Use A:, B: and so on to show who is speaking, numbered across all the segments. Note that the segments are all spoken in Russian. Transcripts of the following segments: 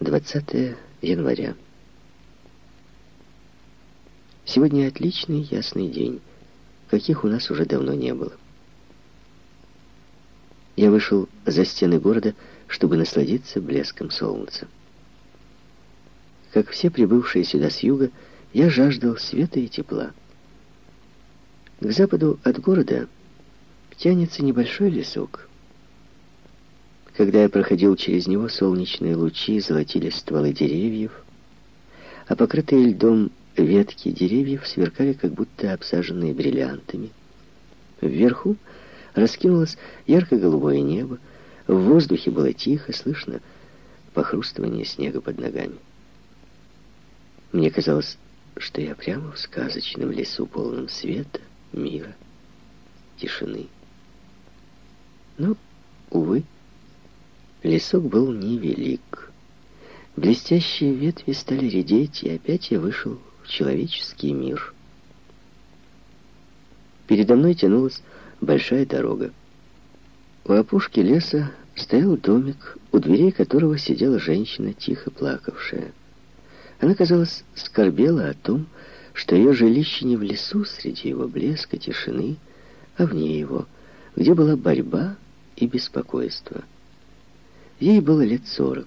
A: 20 января. Сегодня отличный ясный день, каких у нас уже давно не было. Я вышел за стены города, чтобы насладиться блеском солнца. Как все прибывшие сюда с юга, я жаждал света и тепла. К западу от города тянется небольшой лесок. Когда я проходил через него, солнечные лучи золотили стволы деревьев, а покрытые льдом ветки деревьев сверкали, как будто обсаженные бриллиантами. Вверху раскинулось ярко-голубое небо, в воздухе было тихо, слышно похрустывание снега под ногами. Мне казалось, что я прямо в сказочном лесу, полном света, мира, тишины. Но, увы, Лесок был невелик. Блестящие ветви стали редеть, и опять я вышел в человеческий мир. Передо мной тянулась большая дорога. У опушки леса стоял домик, у дверей которого сидела женщина, тихо плакавшая. Она, казалось, скорбела о том, что ее жилище не в лесу среди его блеска, тишины, а вне его, где была борьба и беспокойство. Ей было лет сорок,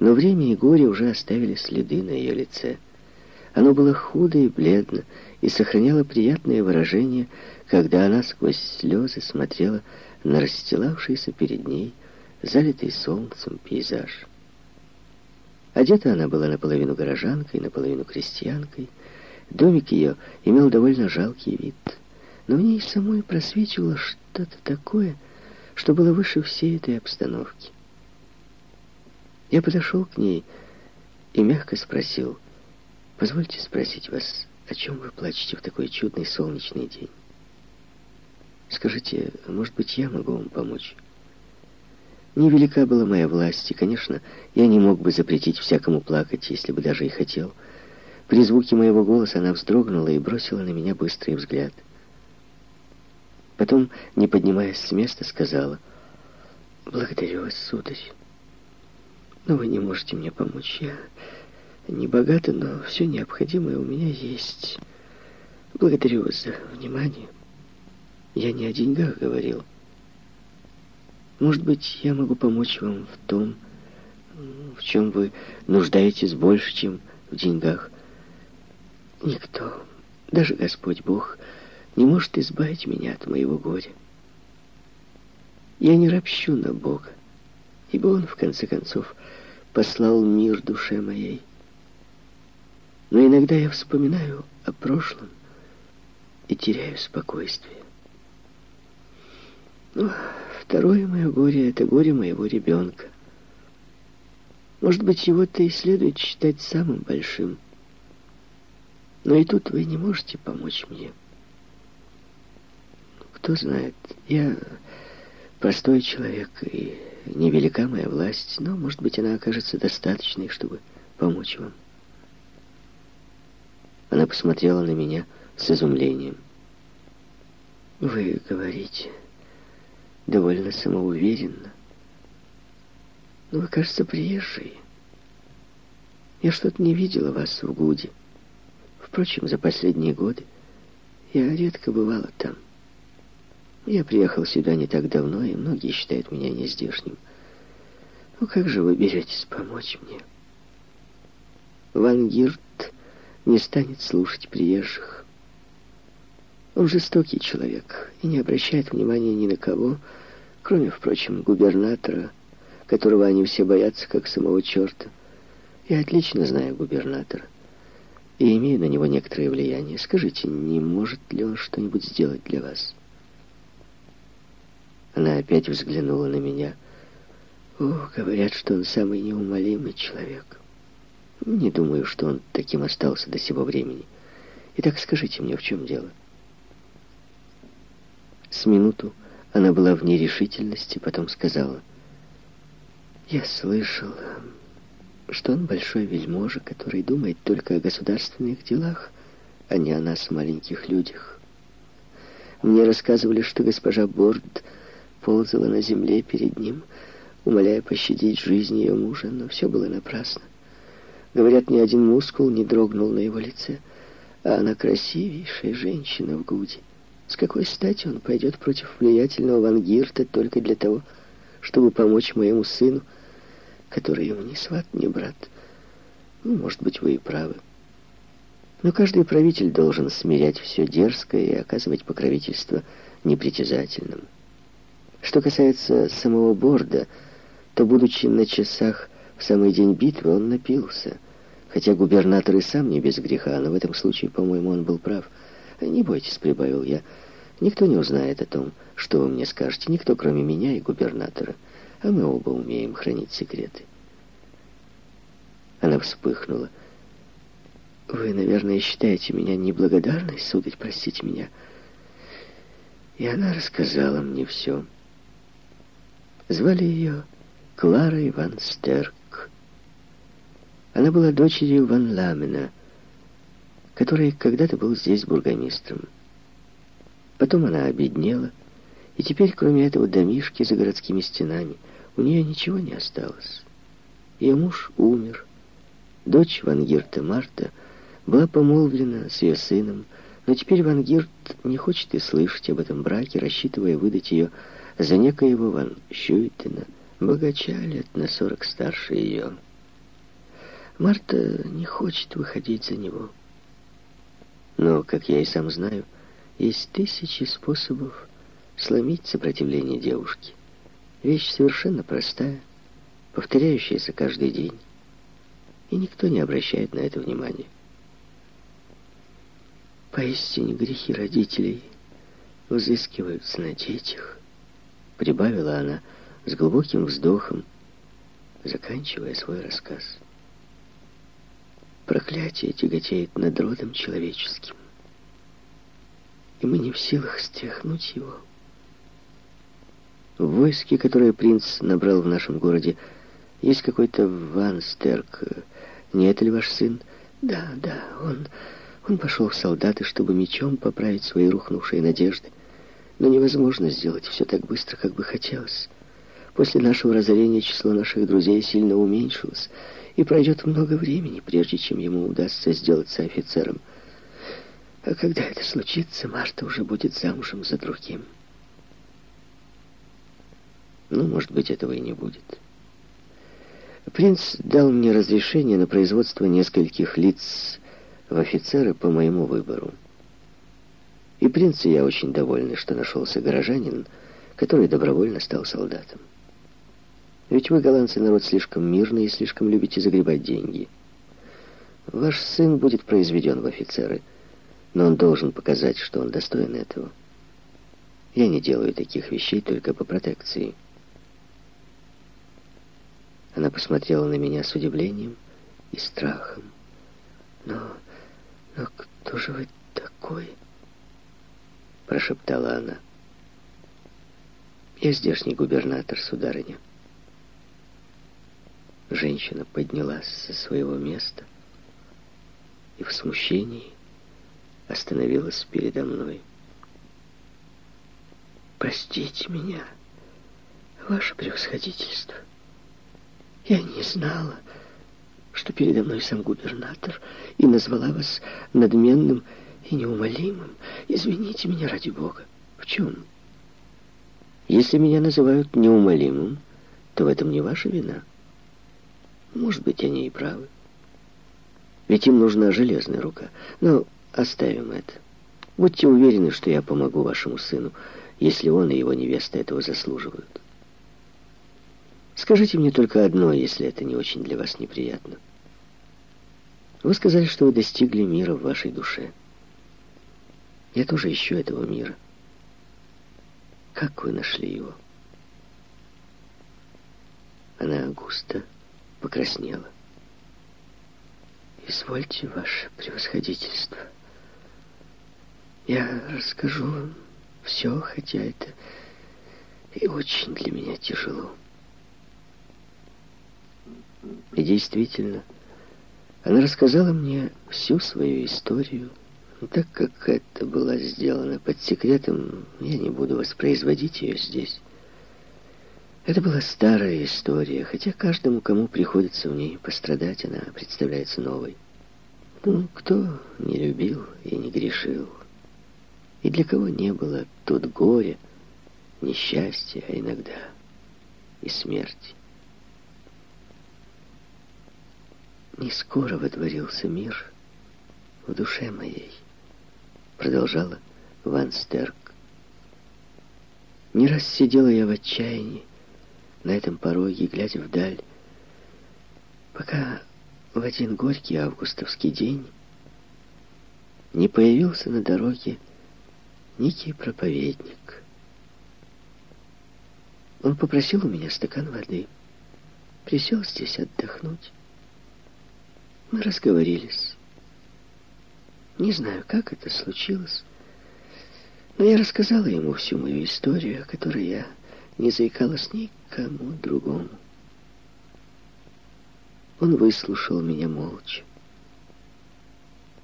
A: но время и горе уже оставили следы на ее лице. Оно было худо и бледно и сохраняло приятное выражение, когда она сквозь слезы смотрела на расстилавшийся перед ней залитый солнцем пейзаж. Одета она была наполовину горожанкой, наполовину крестьянкой. Домик ее имел довольно жалкий вид, но в ней самой просвечивало что-то такое, что было выше всей этой обстановки. Я подошел к ней и мягко спросил, «Позвольте спросить вас, о чем вы плачете в такой чудный солнечный день? Скажите, может быть, я могу вам помочь?» Невелика была моя власть, и, конечно, я не мог бы запретить всякому плакать, если бы даже и хотел. При звуке моего голоса она вздрогнула и бросила на меня быстрый взгляд. Потом, не поднимаясь с места, сказала, «Благодарю вас, сударь». Но вы не можете мне помочь. Я не богата, но все необходимое у меня есть. Благодарю вас за внимание. Я не о деньгах говорил. Может быть, я могу помочь вам в том, в чем вы нуждаетесь больше, чем в деньгах. Никто, даже Господь Бог, не может избавить меня от моего горя. Я не ропщу на Бога ибо он, в конце концов, послал мир душе моей. Но иногда я вспоминаю о прошлом и теряю спокойствие. Ну, второе мое горе — это горе моего ребенка. Может быть, его-то и следует считать самым большим. Но и тут вы не можете помочь мне. Кто знает, я простой человек и невелика моя власть, но, может быть, она окажется достаточной, чтобы помочь вам. Она посмотрела на меня с изумлением. Вы говорите довольно самоуверенно. Но вы, кажется, приезжие. Я что-то не видела вас в Гуде. Впрочем, за последние годы я редко бывала там. Я приехал сюда не так давно, и многие считают меня нездешним. Ну как же вы беретесь помочь мне? Ван Гирт не станет слушать приезжих. Он жестокий человек и не обращает внимания ни на кого, кроме, впрочем, губернатора, которого они все боятся, как самого черта. Я отлично знаю губернатора и имею на него некоторое влияние. Скажите, не может ли он что-нибудь сделать для вас?» Она опять взглянула на меня. О, говорят, что он самый неумолимый человек. Не думаю, что он таким остался до сего времени. Итак, скажите мне, в чем дело? С минуту она была в нерешительности, потом сказала, «Я слышала, что он большой вельможа, который думает только о государственных делах, а не о нас, маленьких людях. Мне рассказывали, что госпожа Борд ползала на земле перед ним, умоляя пощадить жизнь ее мужа, но все было напрасно. Говорят, ни один мускул не дрогнул на его лице, а она красивейшая женщина в Гуде. С какой стати он пойдет против влиятельного Вангирта только для того, чтобы помочь моему сыну, который ему ни сват, ни брат? Ну, может быть, вы и правы. Но каждый правитель должен смирять все дерзкое и оказывать покровительство непритязательным. Что касается самого Борда, то, будучи на часах в самый день битвы, он напился. Хотя губернатор и сам не без греха, но в этом случае, по-моему, он был прав. «Не бойтесь», — прибавил я, — «никто не узнает о том, что вы мне скажете, никто, кроме меня и губернатора, а мы оба умеем хранить секреты». Она вспыхнула. Вы, наверное, считаете меня неблагодарной, сударь, простите меня. И она рассказала мне все. Звали ее Клара Иван Стерк. Она была дочерью Ван Ламена, который когда-то был здесь бургомистром. Потом она обеднела, и теперь, кроме этого домишки за городскими стенами, у нее ничего не осталось. Ее муж умер. Дочь Вангирта Марта — была помолвлена с ее сыном, но теперь Ван Гирт не хочет и слышать об этом браке, рассчитывая выдать ее за некоего Ван Щуйтена, богача лет на сорок старше ее. Марта не хочет выходить за него. Но, как я и сам знаю, есть тысячи способов сломить сопротивление девушки. Вещь совершенно простая, повторяющаяся каждый день. И никто не обращает на это внимания. Поистине грехи родителей взыскиваются на детях, прибавила она с глубоким вздохом, заканчивая свой рассказ. Проклятие тяготеет над родом человеческим, и мы не в силах стряхнуть его. В войске, которое принц набрал в нашем городе, есть какой-то Ван Стерк. Не это ли ваш сын? Да, да, он... Он пошел в солдаты, чтобы мечом поправить свои рухнувшие надежды. Но невозможно сделать все так быстро, как бы хотелось. После нашего разорения число наших друзей сильно уменьшилось, и пройдет много времени, прежде чем ему удастся сделаться офицером. А когда это случится, Марта уже будет замужем за другим. Ну, может быть, этого и не будет. Принц дал мне разрешение на производство нескольких лиц в офицеры по моему выбору. И принц я очень довольны, что нашелся горожанин, который добровольно стал солдатом. Ведь вы, голландцы, народ слишком мирный и слишком любите загребать деньги. Ваш сын будет произведен в офицеры, но он должен показать, что он достоин этого. Я не делаю таких вещей только по протекции. Она посмотрела на меня с удивлением и страхом. Но «Но кто же вы такой?» Прошептала она. «Я здешний губернатор, сударыня». Женщина поднялась со своего места и в смущении остановилась передо мной. «Простите меня, ваше превосходительство. Я не знала...» что передо мной сам губернатор и назвала вас надменным и неумолимым. Извините меня ради Бога. В чем? Если меня называют неумолимым, то в этом не ваша вина. Может быть, они и правы. Ведь им нужна железная рука. Но оставим это. Будьте уверены, что я помогу вашему сыну, если он и его невеста этого заслуживают. Скажите мне только одно, если это не очень для вас неприятно. Вы сказали, что вы достигли мира в вашей душе. Я тоже ищу этого мира. Как вы нашли его? Она густо покраснела. Извольте, ваше превосходительство. Я расскажу вам все, хотя это и очень для меня тяжело. И действительно, она рассказала мне всю свою историю. Так как это было сделано под секретом, я не буду воспроизводить ее здесь. Это была старая история, хотя каждому, кому приходится в ней пострадать, она представляется новой. Ну, кто не любил и не грешил? И для кого не было тут горя, несчастья, а иногда и смерти? Не скоро водворился мир в душе моей, продолжала Ван Стерк. Не раз сидела я в отчаянии на этом пороге, глядя вдаль, пока в один горький августовский день не появился на дороге некий проповедник. Он попросил у меня стакан воды, присел здесь отдохнуть. Мы разговорились. Не знаю, как это случилось, но я рассказала ему всю мою историю, о которой я не заикалась никому другому. Он выслушал меня молча.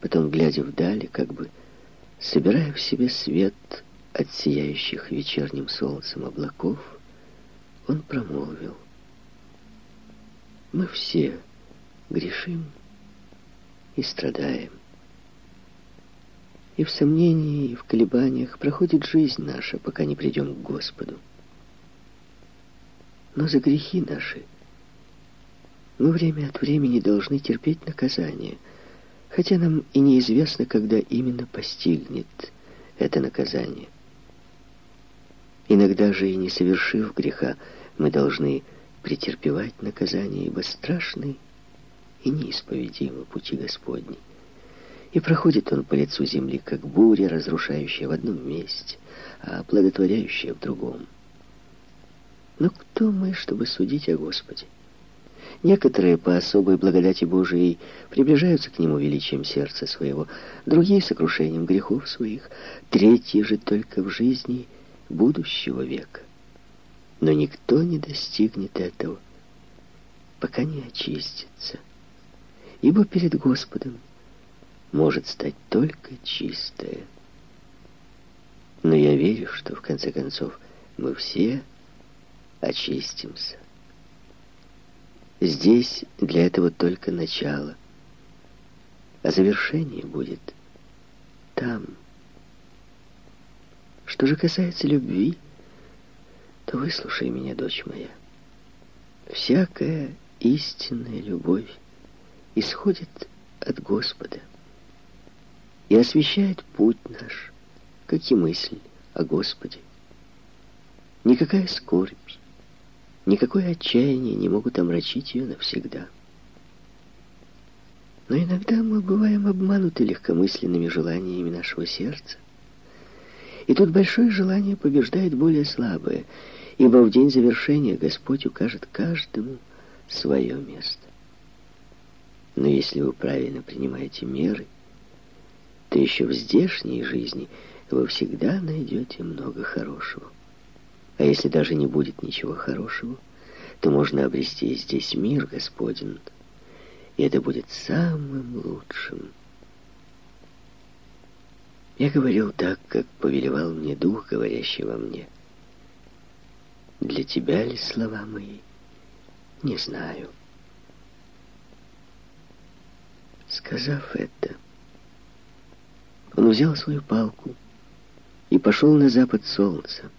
A: Потом, глядя вдали, как бы собирая в себе свет от сияющих вечерним солнцем облаков, он промолвил. Мы все грешим и страдаем. И в сомнении, и в колебаниях проходит жизнь наша, пока не придем к Господу. Но за грехи наши мы время от времени должны терпеть наказание, хотя нам и неизвестно, когда именно постигнет это наказание. Иногда же и не совершив греха, мы должны претерпевать наказание, ибо страшный и неисповедимы пути Господни. И проходит он по лицу земли, как буря, разрушающая в одном месте, а оплодотворяющая в другом. Но кто мы, чтобы судить о Господе? Некоторые по особой благодати Божией приближаются к Нему величием сердца своего, другие — сокрушением грехов своих, третьи же только в жизни будущего века. Но никто не достигнет этого, пока не очистится ибо перед Господом может стать только чистое. Но я верю, что в конце концов мы все очистимся. Здесь для этого только начало, а завершение будет там. Что же касается любви, то выслушай меня, дочь моя. Всякая истинная любовь исходит от Господа и освещает путь наш, как и мысль о Господе. Никакая скорбь, никакое отчаяние не могут омрачить ее навсегда. Но иногда мы бываем обмануты легкомысленными желаниями нашего сердца. И тут большое желание побеждает более слабое, ибо в день завершения Господь укажет каждому свое место. Но если вы правильно принимаете меры, то еще в здешней жизни вы всегда найдете много хорошего. А если даже не будет ничего хорошего, то можно обрести здесь мир Господень, и это будет самым лучшим. Я говорил так, как повелевал мне дух, говорящий во мне. Для тебя ли слова мои? Не знаю. Сказав это, он взял свою палку и пошел на запад солнца.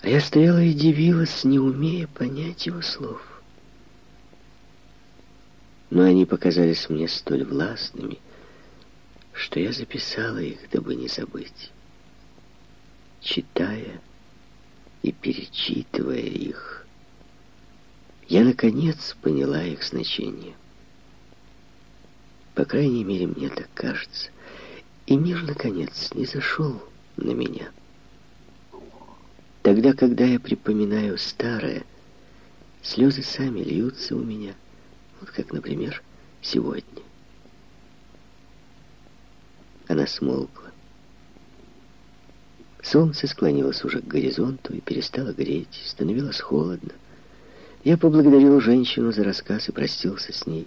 A: А я стояла и дивилась, не умея понять его слов. Но они показались мне столь властными, что я записала их, дабы не забыть. Читая и перечитывая их, я, наконец, поняла их значение. По крайней мере, мне так кажется. И мир, наконец, не зашел на меня. Тогда, когда я припоминаю старое, слезы сами льются у меня. Вот как, например, сегодня. Она смолкла. Солнце склонилось уже к горизонту и перестало греть. Становилось холодно. Я поблагодарил женщину за рассказ и простился с ней.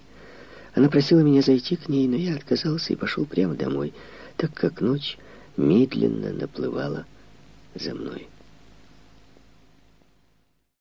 A: Она просила меня зайти к ней, но я отказался и пошел прямо домой, так как ночь медленно наплывала за мной.